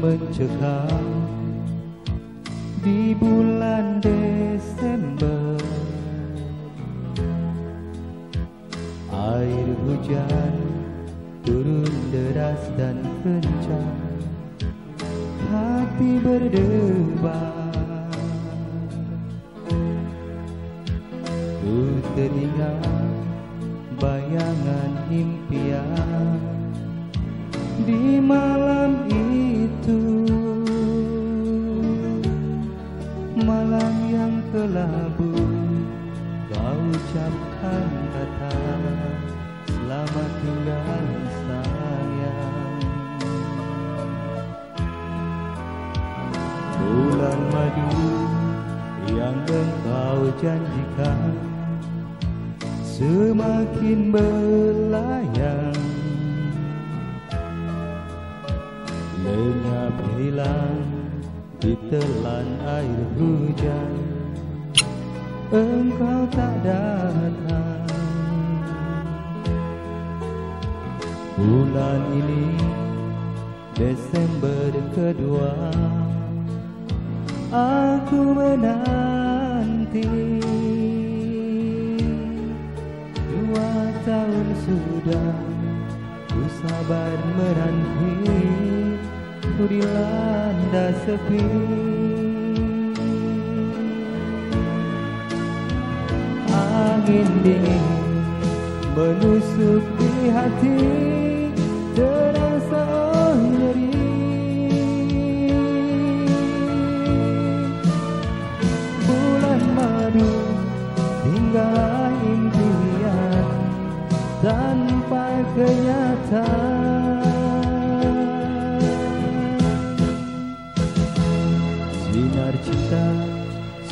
mencekam. Di bulan Desember Air hujan turun deras dan kencang. Hati berdebar. Ku teringat bayangan impian. Di malam itu Madu yang engkau janjikan Semakin belayang Lenyap hilang ditelan air hujan Engkau tak datang. Bulan ini Desember kedua Aku menanti Dua tahun sudah Ku sabar menanti Ku dilanda sepi. Angin dingin menusuk di hati kenyataan. Sinar cinta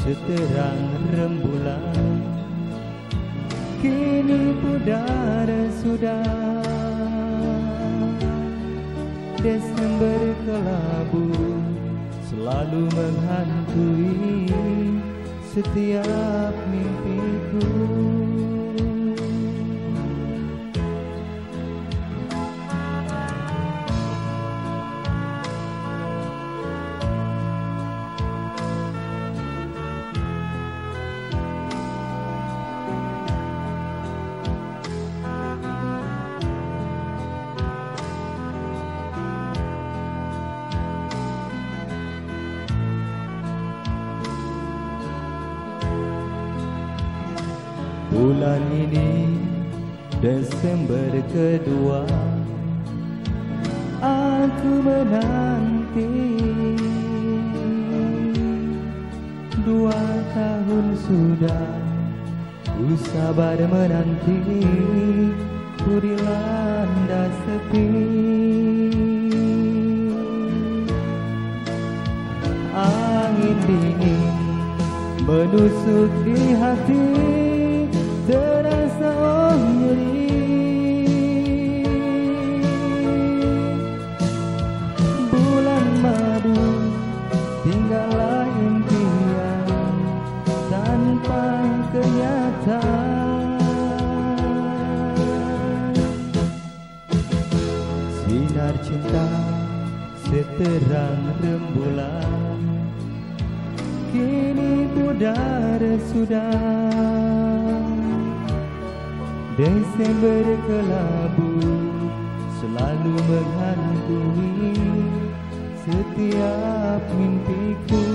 seterang rembulan Kini pudar sudah. Desember kelabu Selalu menghantui Setiap mimpiku Bulan ini Desember kedua Aku menanti. Dua tahun sudah Ku sabar menanti. Ku dilanda sepi. Angin dingin menusuk di hati terasa oh nyeri bulan madu tinggallah impian tanpa kenyataan. Sinar cinta seterang rembulan kini pudar sudah Desember kelabu selalu menghantui setiap mimpiku